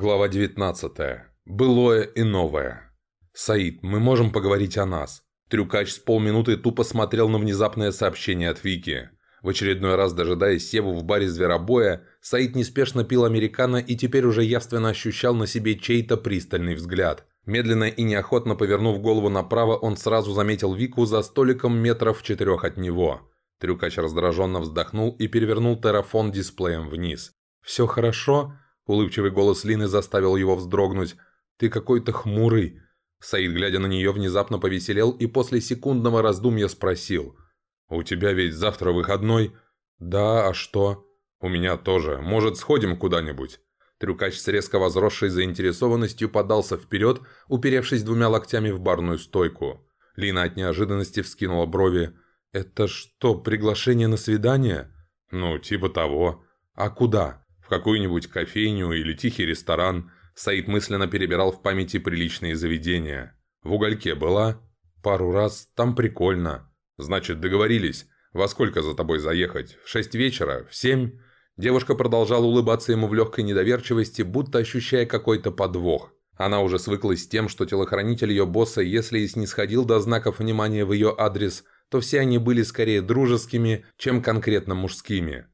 Глава 19. Былое и новое. «Саид, мы можем поговорить о нас?» Трюкач с полминуты тупо смотрел на внезапное сообщение от Вики. В очередной раз дожидаясь Севу в баре зверобоя, Саид неспешно пил американо и теперь уже явственно ощущал на себе чей-то пристальный взгляд. Медленно и неохотно повернув голову направо, он сразу заметил Вику за столиком метров четырех от него. Трюкач раздраженно вздохнул и перевернул терафон дисплеем вниз. «Все хорошо?» Улыбчивый голос Лины заставил его вздрогнуть. «Ты какой-то хмурый». Саид, глядя на нее, внезапно повеселел и после секундного раздумья спросил. «У тебя ведь завтра выходной?» «Да, а что?» «У меня тоже. Может, сходим куда-нибудь?» Трюкач с резко возросшей заинтересованностью подался вперед, уперевшись двумя локтями в барную стойку. Лина от неожиданности вскинула брови. «Это что, приглашение на свидание?» «Ну, типа того. А куда?» Какую-нибудь кофейню или тихий ресторан. Саид мысленно перебирал в памяти приличные заведения. В угольке была? Пару раз. Там прикольно. Значит, договорились. Во сколько за тобой заехать? В шесть вечера? В семь? Девушка продолжала улыбаться ему в легкой недоверчивости, будто ощущая какой-то подвох. Она уже свыклась с тем, что телохранитель ее босса, если и снисходил до знаков внимания в ее адрес, то все они были скорее дружескими, чем конкретно мужскими.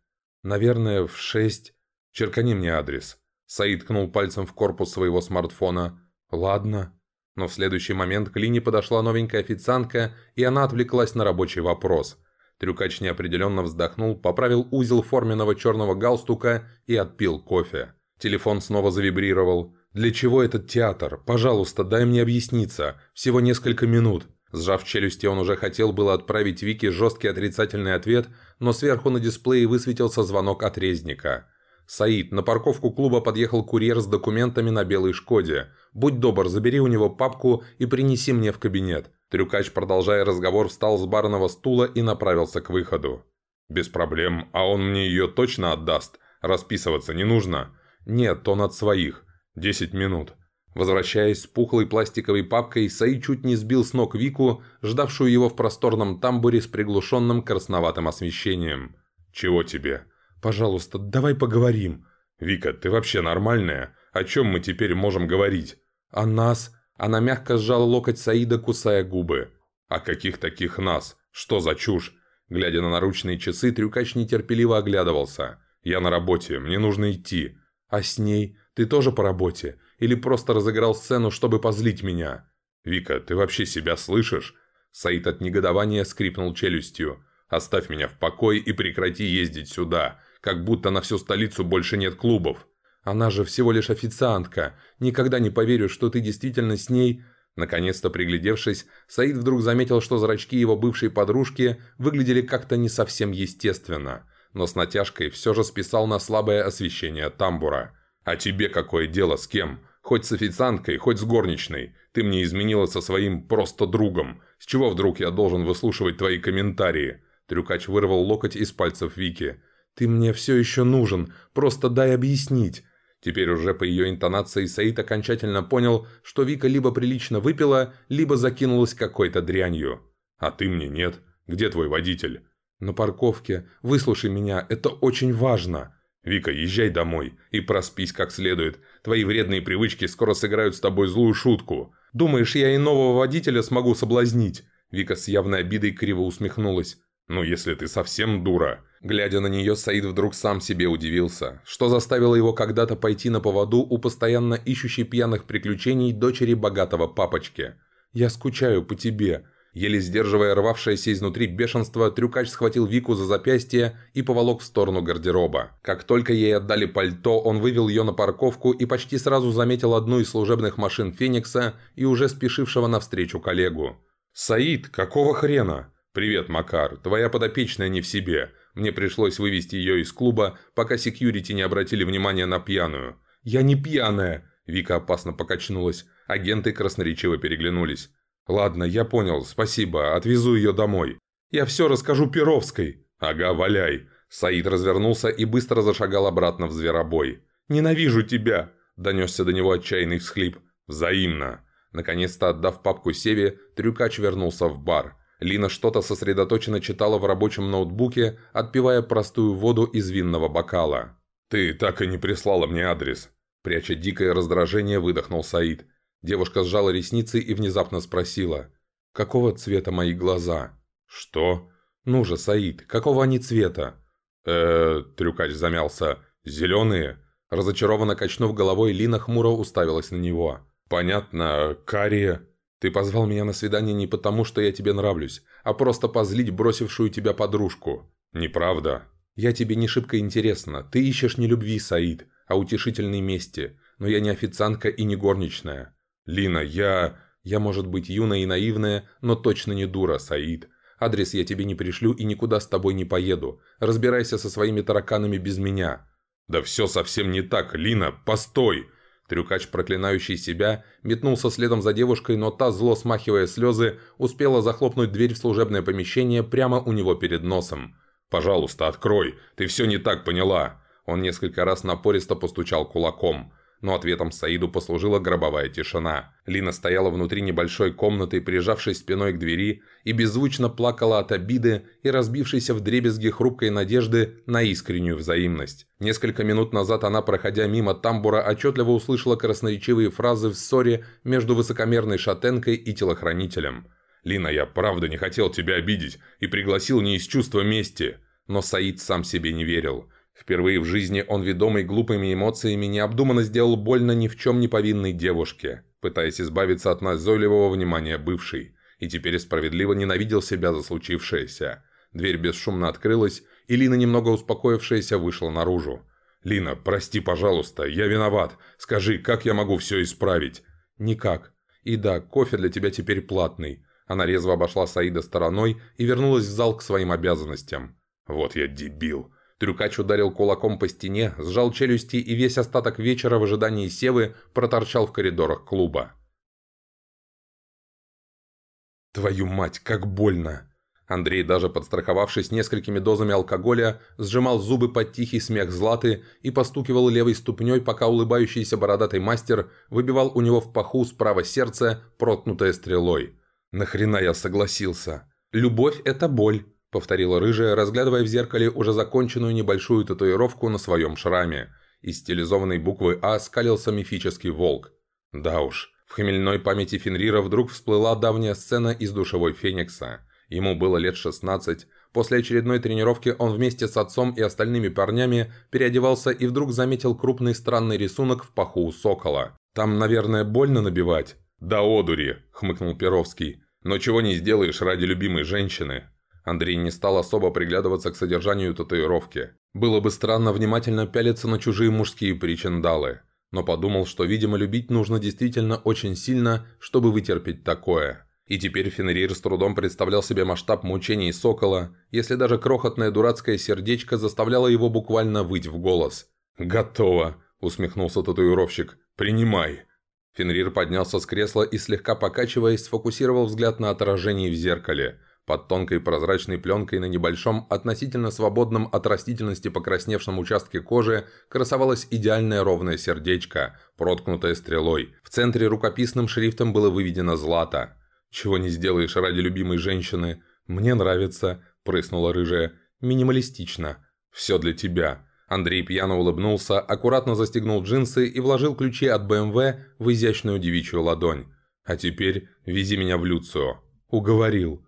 Наверное, в шесть. «Черкани мне адрес». Саид ткнул пальцем в корпус своего смартфона. «Ладно». Но в следующий момент к Лине подошла новенькая официантка, и она отвлеклась на рабочий вопрос. Трюкач неопределенно вздохнул, поправил узел форменного черного галстука и отпил кофе. Телефон снова завибрировал. «Для чего этот театр? Пожалуйста, дай мне объясниться. Всего несколько минут». Сжав челюсти, он уже хотел было отправить Вике жесткий отрицательный ответ, но сверху на дисплее высветился звонок от резника. «Саид, на парковку клуба подъехал курьер с документами на белой «Шкоде». Будь добр, забери у него папку и принеси мне в кабинет». Трюкач, продолжая разговор, встал с барного стула и направился к выходу. «Без проблем. А он мне ее точно отдаст? Расписываться не нужно?» «Нет, он от своих. Десять минут». Возвращаясь с пухлой пластиковой папкой, Саид чуть не сбил с ног Вику, ждавшую его в просторном тамбуре с приглушенным красноватым освещением. «Чего тебе?» Пожалуйста, давай поговорим». «Вика, ты вообще нормальная? О чем мы теперь можем говорить?» «О нас». Она мягко сжала локоть Саида, кусая губы. «О каких таких нас? Что за чушь?» Глядя на наручные часы, трюкач нетерпеливо оглядывался. «Я на работе, мне нужно идти». «А с ней? Ты тоже по работе? Или просто разыграл сцену, чтобы позлить меня?» «Вика, ты вообще себя слышишь?» Саид от негодования скрипнул челюстью. «Оставь меня в покое и прекрати ездить сюда как будто на всю столицу больше нет клубов. Она же всего лишь официантка. Никогда не поверю, что ты действительно с ней...» Наконец-то приглядевшись, Саид вдруг заметил, что зрачки его бывшей подружки выглядели как-то не совсем естественно, но с натяжкой все же списал на слабое освещение тамбура. «А тебе какое дело с кем? Хоть с официанткой, хоть с горничной. Ты мне изменила со своим просто другом. С чего вдруг я должен выслушивать твои комментарии?» Трюкач вырвал локоть из пальцев Вики. «Ты мне все еще нужен, просто дай объяснить». Теперь уже по ее интонации Саид окончательно понял, что Вика либо прилично выпила, либо закинулась какой-то дрянью. «А ты мне нет. Где твой водитель?» «На парковке. Выслушай меня, это очень важно». «Вика, езжай домой и проспись как следует. Твои вредные привычки скоро сыграют с тобой злую шутку. Думаешь, я и нового водителя смогу соблазнить?» Вика с явной обидой криво усмехнулась. «Ну, если ты совсем дура». Глядя на нее, Саид вдруг сам себе удивился, что заставило его когда-то пойти на поводу у постоянно ищущей пьяных приключений дочери богатого папочки. «Я скучаю по тебе». Еле сдерживая рвавшееся изнутри бешенство, трюкач схватил Вику за запястье и поволок в сторону гардероба. Как только ей отдали пальто, он вывел ее на парковку и почти сразу заметил одну из служебных машин «Феникса» и уже спешившего навстречу коллегу. «Саид, какого хрена?» «Привет, Макар. Твоя подопечная не в себе. Мне пришлось вывести ее из клуба, пока секьюрити не обратили внимания на пьяную». «Я не пьяная!» Вика опасно покачнулась. Агенты красноречиво переглянулись. «Ладно, я понял. Спасибо. Отвезу ее домой. Я все расскажу Перовской». «Ага, валяй». Саид развернулся и быстро зашагал обратно в зверобой. «Ненавижу тебя!» – донесся до него отчаянный всхлип. «Взаимно!» Наконец-то отдав папку Севе, Трюкач вернулся в бар. Лина что-то сосредоточенно читала в рабочем ноутбуке, отпивая простую воду из винного бокала. «Ты так и не прислала мне адрес». Пряча дикое раздражение, выдохнул Саид. Девушка сжала ресницы и внезапно спросила. «Какого цвета мои глаза?» «Что?» «Ну же, Саид, какого они цвета?» э трюкач замялся. «Зеленые?» Разочарованно качнув головой, Лина хмуро уставилась на него. «Понятно, карие. Ты позвал меня на свидание не потому, что я тебе нравлюсь, а просто позлить бросившую тебя подружку. Неправда. Я тебе не шибко интересна. Ты ищешь не любви, Саид, а утешительной мести. Но я не официантка и не горничная. Лина, я... Я, может быть, юная и наивная, но точно не дура, Саид. Адрес я тебе не пришлю и никуда с тобой не поеду. Разбирайся со своими тараканами без меня». «Да все совсем не так, Лина, постой!» Трюкач, проклинающий себя, метнулся следом за девушкой, но та, зло смахивая слезы, успела захлопнуть дверь в служебное помещение прямо у него перед носом. «Пожалуйста, открой! Ты все не так поняла!» Он несколько раз напористо постучал кулаком но ответом Саиду послужила гробовая тишина. Лина стояла внутри небольшой комнаты, прижавшись спиной к двери, и беззвучно плакала от обиды и разбившейся в дребезги хрупкой надежды на искреннюю взаимность. Несколько минут назад она, проходя мимо тамбура, отчетливо услышала красноречивые фразы в ссоре между высокомерной шатенкой и телохранителем. «Лина, я правда не хотел тебя обидеть и пригласил не из чувства мести». Но Саид сам себе не верил. Впервые в жизни он, ведомый глупыми эмоциями, необдуманно сделал больно ни в чем не повинной девушке, пытаясь избавиться от назойливого внимания бывшей, и теперь справедливо ненавидел себя за случившееся. Дверь бесшумно открылась, и Лина, немного успокоившаяся, вышла наружу. «Лина, прости, пожалуйста, я виноват. Скажи, как я могу все исправить?» «Никак. И да, кофе для тебя теперь платный». Она резво обошла Саида стороной и вернулась в зал к своим обязанностям. «Вот я дебил. Трюкач ударил кулаком по стене, сжал челюсти и весь остаток вечера в ожидании Севы проторчал в коридорах клуба. «Твою мать, как больно!» Андрей, даже подстраховавшись несколькими дозами алкоголя, сжимал зубы под тихий смех Златы и постукивал левой ступней, пока улыбающийся бородатый мастер выбивал у него в паху справа сердце, проткнутое стрелой. «Нахрена я согласился? Любовь – это боль повторила рыжая, разглядывая в зеркале уже законченную небольшую татуировку на своем шраме. Из стилизованной буквы «А» скалился мифический волк. Да уж, в хмельной памяти Фенрира вдруг всплыла давняя сцена из душевой Феникса. Ему было лет 16. После очередной тренировки он вместе с отцом и остальными парнями переодевался и вдруг заметил крупный странный рисунок в паху у сокола. «Там, наверное, больно набивать?» «Да одури!» – хмыкнул Перовский. «Но чего не сделаешь ради любимой женщины?» Андрей не стал особо приглядываться к содержанию татуировки. Было бы странно внимательно пялиться на чужие мужские причиндалы. Но подумал, что, видимо, любить нужно действительно очень сильно, чтобы вытерпеть такое. И теперь Фенрир с трудом представлял себе масштаб мучений Сокола, если даже крохотное дурацкое сердечко заставляло его буквально выть в голос. «Готово!» – усмехнулся татуировщик. «Принимай!» Фенрир поднялся с кресла и, слегка покачиваясь, сфокусировал взгляд на отражении в зеркале – под тонкой прозрачной пленкой на небольшом, относительно свободном от растительности покрасневшем участке кожи красовалось идеальное ровное сердечко, проткнутое стрелой. В центре рукописным шрифтом было выведено «Злато». «Чего не сделаешь ради любимой женщины?» «Мне нравится», – прыснула рыжая. «Минималистично. Все для тебя». Андрей пьяно улыбнулся, аккуратно застегнул джинсы и вложил ключи от БМВ в изящную девичью ладонь. «А теперь вези меня в Люцио». «Уговорил».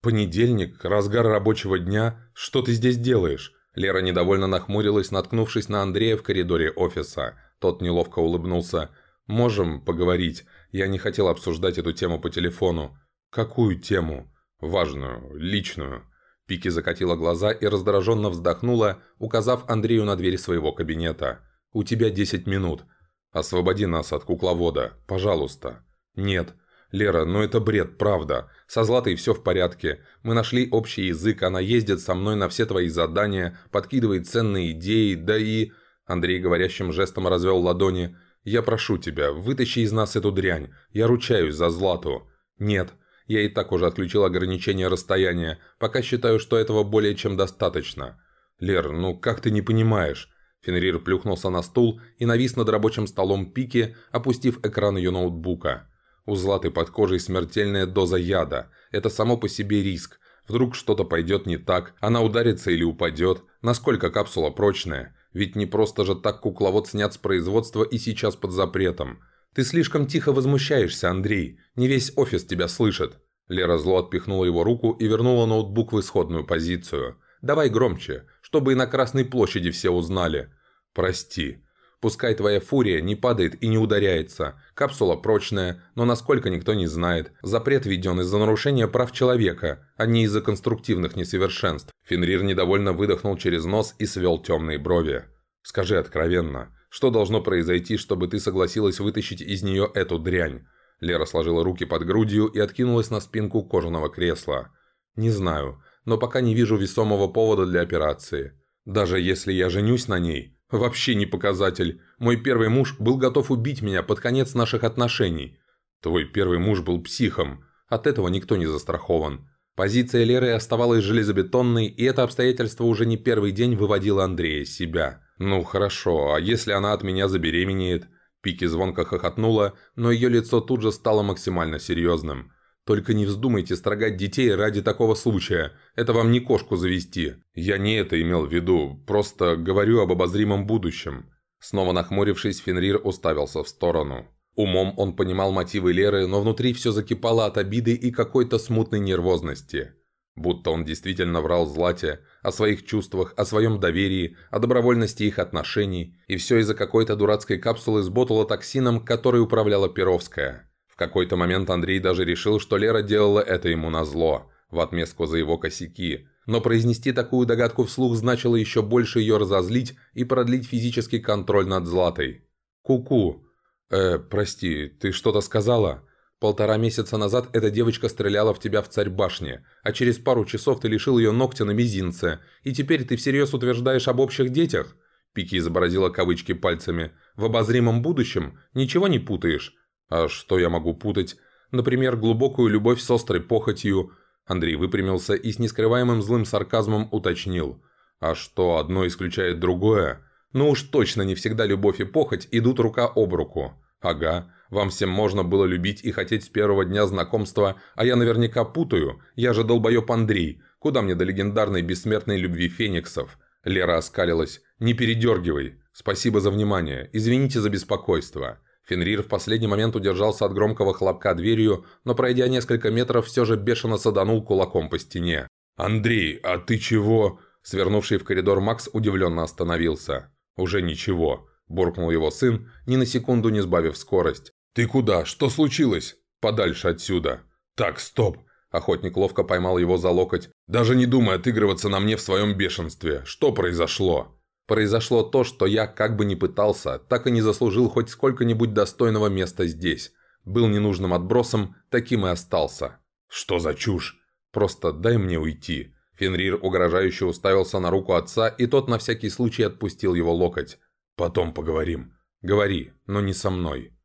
«Понедельник, разгар рабочего дня. Что ты здесь делаешь?» Лера недовольно нахмурилась, наткнувшись на Андрея в коридоре офиса. Тот неловко улыбнулся. «Можем поговорить. Я не хотел обсуждать эту тему по телефону». «Какую тему?» «Важную. Личную». Пики закатила глаза и раздраженно вздохнула, указав Андрею на дверь своего кабинета. «У тебя 10 минут. Освободи нас от кукловода. Пожалуйста». «Нет». «Лера, ну это бред, правда. Со Златой все в порядке. Мы нашли общий язык, она ездит со мной на все твои задания, подкидывает ценные идеи, да и...» Андрей говорящим жестом развел ладони. «Я прошу тебя, вытащи из нас эту дрянь. Я ручаюсь за Злату». «Нет, я и так уже отключил ограничение расстояния, пока считаю, что этого более чем достаточно». «Лер, ну как ты не понимаешь?» Фенрир плюхнулся на стул и навис над рабочим столом Пики, опустив экран ее ноутбука. У Златы под кожей смертельная доза яда. Это само по себе риск. Вдруг что-то пойдет не так, она ударится или упадет. Насколько капсула прочная. Ведь не просто же так кукловод снят с производства и сейчас под запретом. Ты слишком тихо возмущаешься, Андрей. Не весь офис тебя слышит. Лера зло отпихнула его руку и вернула ноутбук в исходную позицию. «Давай громче, чтобы и на Красной площади все узнали». «Прости. Пускай твоя фурия не падает и не ударяется. Капсула прочная, но насколько никто не знает. Запрет введен из-за нарушения прав человека, а не из-за конструктивных несовершенств». Фенрир недовольно выдохнул через нос и свел темные брови. «Скажи откровенно, что должно произойти, чтобы ты согласилась вытащить из нее эту дрянь?» Лера сложила руки под грудью и откинулась на спинку кожаного кресла. «Не знаю, но пока не вижу весомого повода для операции. Даже если я женюсь на ней, вообще не показатель. Мой первый муж был готов убить меня под конец наших отношений. Твой первый муж был психом. От этого никто не застрахован». Позиция Леры оставалась железобетонной, и это обстоятельство уже не первый день выводило Андрея из себя. «Ну хорошо, а если она от меня забеременеет?» Пики звонко хохотнула, но ее лицо тут же стало максимально серьезным. «Только не вздумайте строгать детей ради такого случая. Это вам не кошку завести. Я не это имел в виду, просто говорю об обозримом будущем». Снова нахмурившись, Фенрир уставился в сторону. Умом он понимал мотивы Леры, но внутри все закипало от обиды и какой-то смутной нервозности. Будто он действительно врал Злате о своих чувствах, о своем доверии, о добровольности их отношений, и все из-за какой-то дурацкой капсулы с ботулотоксином, которой управляла Перовская. Какой-то момент Андрей даже решил, что Лера делала это ему назло, в отместку за его косяки. Но произнести такую догадку вслух значило еще больше ее разозлить и продлить физический контроль над Златой. «Ку-ку!» «Э, прости, ты что-то сказала?» Полтора месяца назад эта девочка стреляла в тебя в царь башни, а через пару часов ты лишил ее ногтя на мизинце, и теперь ты всерьез утверждаешь об общих детях?» Пики изобразила кавычки пальцами. «В обозримом будущем ничего не путаешь?» «А что я могу путать? Например, глубокую любовь с острой похотью». Андрей выпрямился и с нескрываемым злым сарказмом уточнил. «А что, одно исключает другое? Ну уж точно не всегда любовь и похоть идут рука об руку». «Ага, вам всем можно было любить и хотеть с первого дня знакомства, а я наверняка путаю, я же долбоеб Андрей, куда мне до легендарной бессмертной любви фениксов?» Лера оскалилась. «Не передергивай. Спасибо за внимание. Извините за беспокойство». Фенрир в последний момент удержался от громкого хлопка дверью, но пройдя несколько метров, все же бешено саданул кулаком по стене. «Андрей, а ты чего?» Свернувший в коридор Макс удивленно остановился. «Уже ничего», – буркнул его сын, ни на секунду не сбавив скорость. «Ты куда? Что случилось?» «Подальше отсюда». «Так, стоп!» Охотник ловко поймал его за локоть. «Даже не думай отыгрываться на мне в своем бешенстве. Что произошло?» «Произошло то, что я, как бы ни пытался, так и не заслужил хоть сколько-нибудь достойного места здесь. Был ненужным отбросом, таким и остался». «Что за чушь?» «Просто дай мне уйти». Фенрир угрожающе уставился на руку отца, и тот на всякий случай отпустил его локоть. «Потом поговорим». «Говори, но не со мной».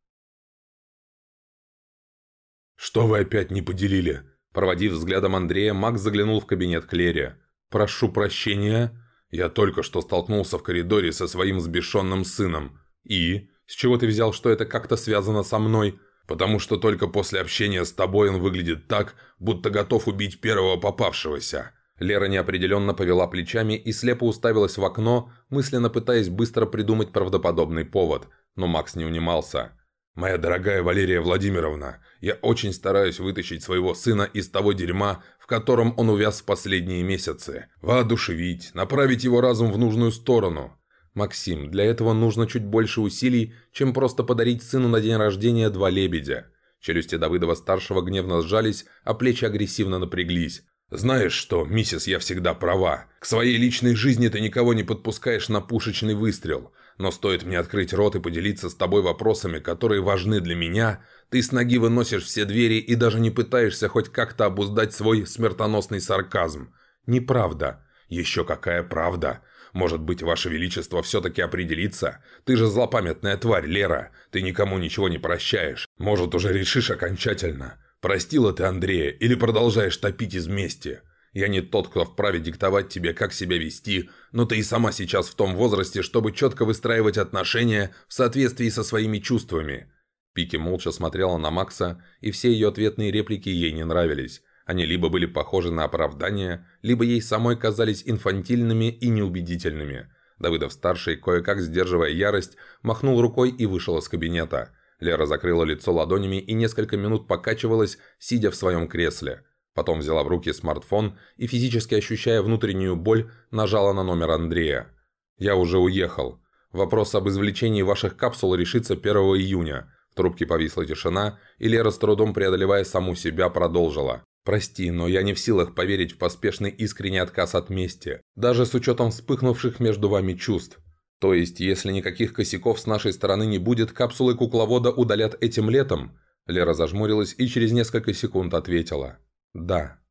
«Что вы опять не поделили?» Проводив взглядом Андрея, Макс заглянул в кабинет Клери. «Прошу прощения. Я только что столкнулся в коридоре со своим взбешенным сыном. И? С чего ты взял, что это как-то связано со мной? Потому что только после общения с тобой он выглядит так, будто готов убить первого попавшегося». Лера неопределенно повела плечами и слепо уставилась в окно, мысленно пытаясь быстро придумать правдоподобный повод. Но Макс не унимался. «Моя дорогая Валерия Владимировна, я очень стараюсь вытащить своего сына из того дерьма, в котором он увяз в последние месяцы. Воодушевить, направить его разум в нужную сторону. Максим, для этого нужно чуть больше усилий, чем просто подарить сыну на день рождения два лебедя». Челюсти Давыдова-старшего гневно сжались, а плечи агрессивно напряглись. «Знаешь что, миссис, я всегда права. К своей личной жизни ты никого не подпускаешь на пушечный выстрел. Но стоит мне открыть рот и поделиться с тобой вопросами, которые важны для меня, ты с ноги выносишь все двери и даже не пытаешься хоть как-то обуздать свой смертоносный сарказм. Неправда. Еще какая правда. Может быть, Ваше Величество все-таки определится? Ты же злопамятная тварь, Лера. Ты никому ничего не прощаешь. Может, уже решишь окончательно. Простила ты Андрея или продолжаешь топить из мести? Я не тот, кто вправе диктовать тебе, как себя вести, но ты и сама сейчас в том возрасте, чтобы четко выстраивать отношения в соответствии со своими чувствами». Пики молча смотрела на Макса, и все ее ответные реплики ей не нравились. Они либо были похожи на оправдания, либо ей самой казались инфантильными и неубедительными. Давыдов-старший, кое-как сдерживая ярость, махнул рукой и вышел из кабинета. Лера закрыла лицо ладонями и несколько минут покачивалась, сидя в своем кресле. Потом взяла в руки смартфон и, физически ощущая внутреннюю боль, нажала на номер Андрея. «Я уже уехал. Вопрос об извлечении ваших капсул решится 1 июня». В трубке повисла тишина, и Лера с трудом преодолевая саму себя продолжила. «Прости, но я не в силах поверить в поспешный искренний отказ от мести, даже с учетом вспыхнувших между вами чувств. То есть, если никаких косяков с нашей стороны не будет, капсулы кукловода удалят этим летом?» Лера зажмурилась и через несколько секунд ответила. «Да».